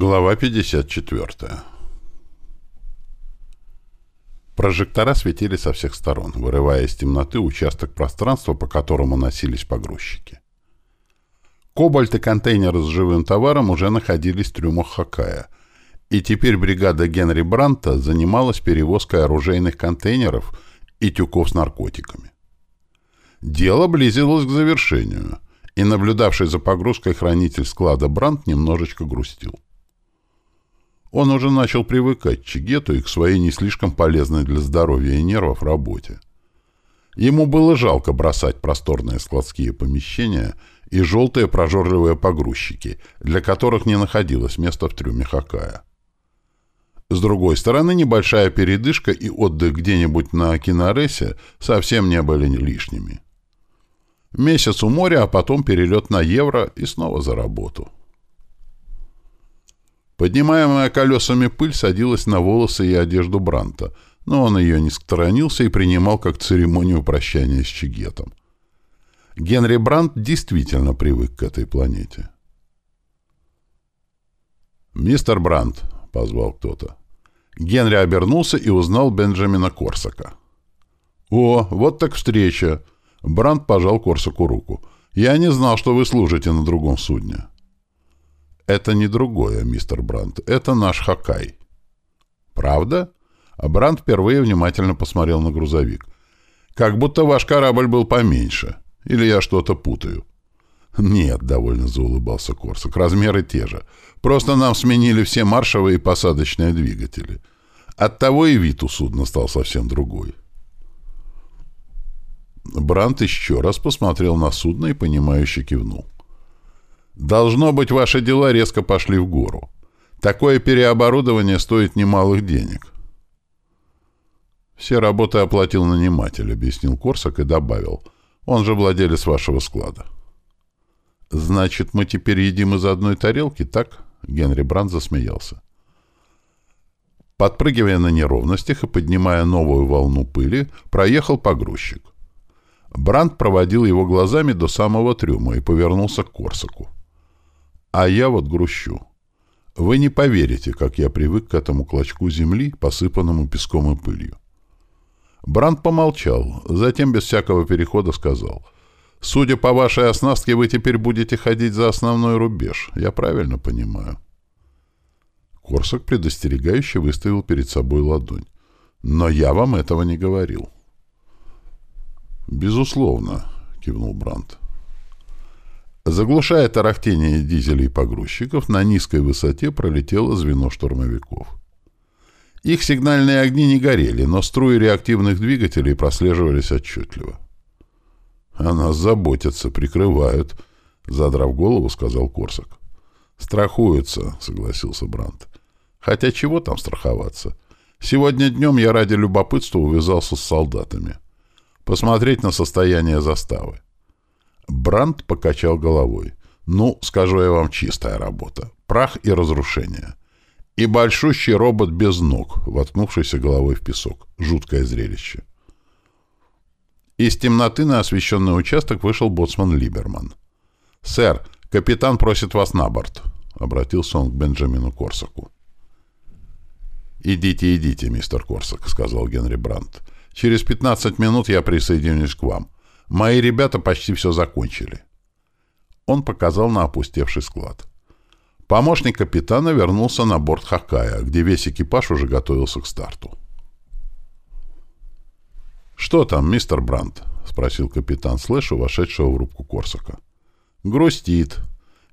Глава 54. Прожектора светили со всех сторон, вырывая из темноты участок пространства, по которому носились погрузчики. Кобальт и контейнеры с живым товаром уже находились в трюмах Хакая, и теперь бригада Генри Бранта занималась перевозкой оружейных контейнеров и тюков с наркотиками. Дело близилось к завершению, и наблюдавший за погрузкой хранитель склада Брант немножечко грустил. Он уже начал привыкать к Чигету и к своей не слишком полезной для здоровья и нервов работе. Ему было жалко бросать просторные складские помещения и желтые прожорливые погрузчики, для которых не находилось места в трюме Хакая. С другой стороны, небольшая передышка и отдых где-нибудь на Киноресе совсем не были лишними. Месяц у моря, а потом перелет на евро и снова за работу. Поднимаемая колесами пыль садилась на волосы и одежду Бранта, но он ее не сторонился и принимал как церемонию прощания с Чигетом. Генри Брант действительно привык к этой планете. «Мистер Брант», — позвал кто-то. Генри обернулся и узнал Бенджамина Корсака. «О, вот так встреча!» Брант пожал Корсаку руку. «Я не знал, что вы служите на другом судне». «Это не другое, мистер Брандт. Это наш Хакай». «Правда?» А Брандт впервые внимательно посмотрел на грузовик. «Как будто ваш корабль был поменьше. Или я что-то путаю?» «Нет», — довольно заулыбался Корсак, — «размеры те же. Просто нам сменили все маршевые и посадочные двигатели. Оттого и вид у судна стал совсем другой». Брант еще раз посмотрел на судно и, понимающе кивнул. Должно быть, ваши дела резко пошли в гору. Такое переоборудование стоит немалых денег. Все работы оплатил наниматель, объяснил Корсак и добавил. Он же владелец вашего склада. Значит, мы теперь едим из одной тарелки, так? Генри Бранд засмеялся. Подпрыгивая на неровностях и поднимая новую волну пыли, проехал погрузчик. Бранд проводил его глазами до самого трюма и повернулся к Корсаку. А я вот грущу. Вы не поверите, как я привык к этому клочку земли, посыпанному песком и пылью. Бранд помолчал, затем без всякого перехода сказал. «Судя по вашей оснастке, вы теперь будете ходить за основной рубеж. Я правильно понимаю?» Корсак предостерегающе выставил перед собой ладонь. «Но я вам этого не говорил». «Безусловно», — кивнул Брандт. Заглушая тарахтение дизелей погрузчиков, на низкой высоте пролетело звено штурмовиков. Их сигнальные огни не горели, но струи реактивных двигателей прослеживались отчетливо. «О нас заботятся, прикрывают», — задрав голову, сказал Корсак. «Страхуются», — согласился Брандт. «Хотя чего там страховаться? Сегодня днем я ради любопытства увязался с солдатами. Посмотреть на состояние заставы. Бранд покачал головой. «Ну, скажу я вам, чистая работа. Прах и разрушение. И большущий робот без ног, воткнувшийся головой в песок. Жуткое зрелище». Из темноты на освещенный участок вышел боцман Либерман. «Сэр, капитан просит вас на борт», — обратился он к Бенджамину Корсаку. «Идите, идите, мистер Корсак», — сказал Генри Брандт. «Через пятнадцать минут я присоединюсь к вам. Мои ребята почти все закончили. Он показал на опустевший склад. Помощник капитана вернулся на борт Хакая, где весь экипаж уже готовился к старту. «Что там, мистер Брандт?» — спросил капитан Слэша, вошедшего в рубку Корсака. «Грустит.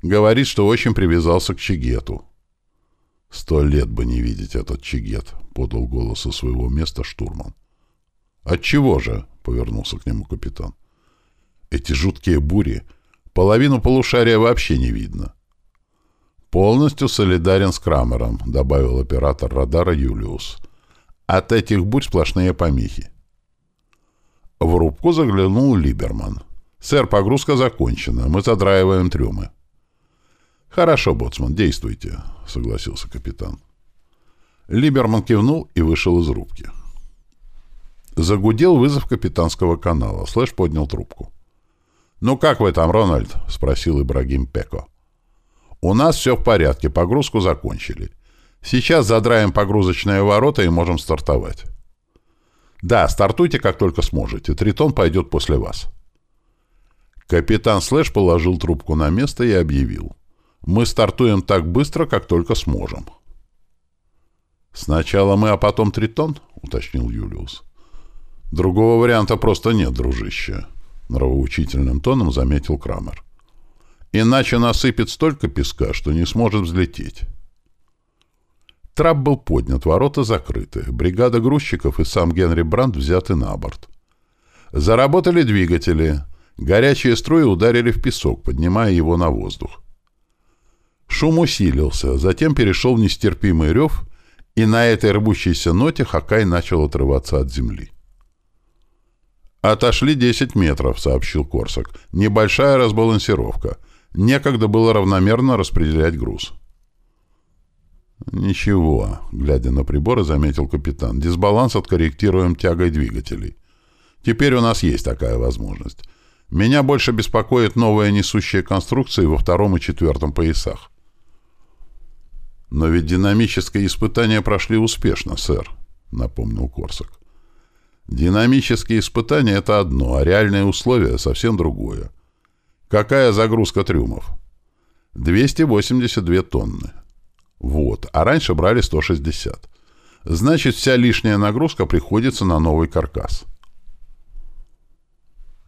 Говорит, что очень привязался к Чигету». «Сто лет бы не видеть этот Чигет», — подал голос со своего места штурман. «Отчего же?» — повернулся к нему капитан. Эти жуткие бури. Половину полушария вообще не видно. «Полностью солидарен с Крамером», — добавил оператор радара Юлиус. «От этих бурь сплошные помехи». В рубку заглянул Либерман. «Сэр, погрузка закончена. Мы задраиваем трюмы». «Хорошо, боцман, действуйте», — согласился капитан. Либерман кивнул и вышел из рубки. Загудел вызов капитанского канала. Слэш поднял трубку. «Ну как вы там, Рональд?» — спросил Ибрагим Пеко. У нас все в порядке, погрузку закончили. Сейчас задраем погрузочные ворота и можем стартовать. Да, стартуйте, как только сможете. Тритон пойдет после вас. Капитан Слэш положил трубку на место и объявил. Мы стартуем так быстро, как только сможем. Сначала мы, а потом Тритон, уточнил Юлиус. Другого варианта просто нет, дружище, нравоучительным тоном заметил Крамер. Иначе насыпет столько песка, что не сможет взлететь. Трап был поднят, ворота закрыты, бригада грузчиков и сам Генри Брандт взяты на борт. Заработали двигатели. Горячие струи ударили в песок, поднимая его на воздух. Шум усилился, затем перешел в нестерпимый рев, и на этой рвущейся ноте Хакай начал отрываться от земли. «Отошли 10 метров», — сообщил Корсак. «Небольшая разбалансировка. Некогда было равномерно распределять груз». «Ничего», — глядя на приборы, заметил капитан. «Дисбаланс откорректируем тягой двигателей. Теперь у нас есть такая возможность. Меня больше беспокоит новые несущие конструкции во втором и четвертом поясах». «Но ведь динамические испытания прошли успешно, сэр», — напомнил Корсак. «Динамические испытания — это одно, а реальные условия — совсем другое. Какая загрузка трюмов?» «282 тонны». Вот, а раньше брали 160. Значит, вся лишняя нагрузка приходится на новый каркас.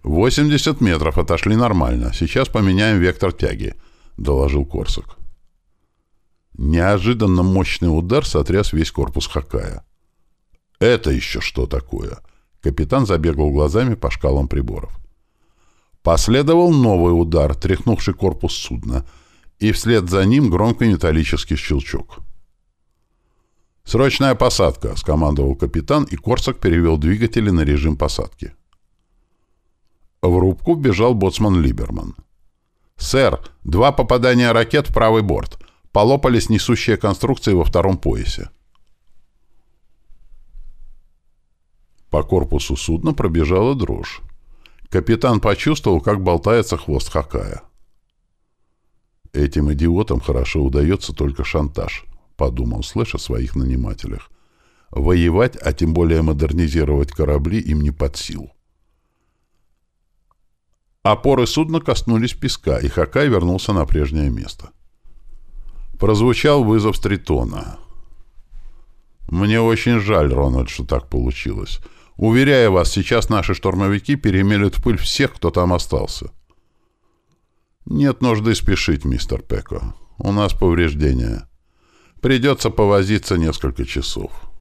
80 метров отошли нормально. Сейчас поменяем вектор тяги, доложил Корсак. Неожиданно мощный удар сотряс весь корпус Хакая. Это еще что такое? Капитан забегал глазами по шкалам приборов. Последовал новый удар, тряхнувший корпус судна — и вслед за ним громкий металлический щелчок. «Срочная посадка!» — скомандовал капитан, и Корсак перевел двигатели на режим посадки. В рубку бежал боцман Либерман. «Сэр, два попадания ракет в правый борт. Полопались несущие конструкции во втором поясе». По корпусу судна пробежала дрожь. Капитан почувствовал, как болтается хвост Хакая. Этим идиотам хорошо удается только шантаж, подумал Слэш о своих нанимателях. Воевать, а тем более модернизировать корабли им не под силу. Опоры судна коснулись песка, и Хакай вернулся на прежнее место. Прозвучал вызов Стритона. «Мне очень жаль, Рональд, что так получилось. Уверяю вас, сейчас наши штурмовики перемелют в пыль всех, кто там остался. «Нет нужды спешить, мистер Пеко. У нас повреждения. Придется повозиться несколько часов».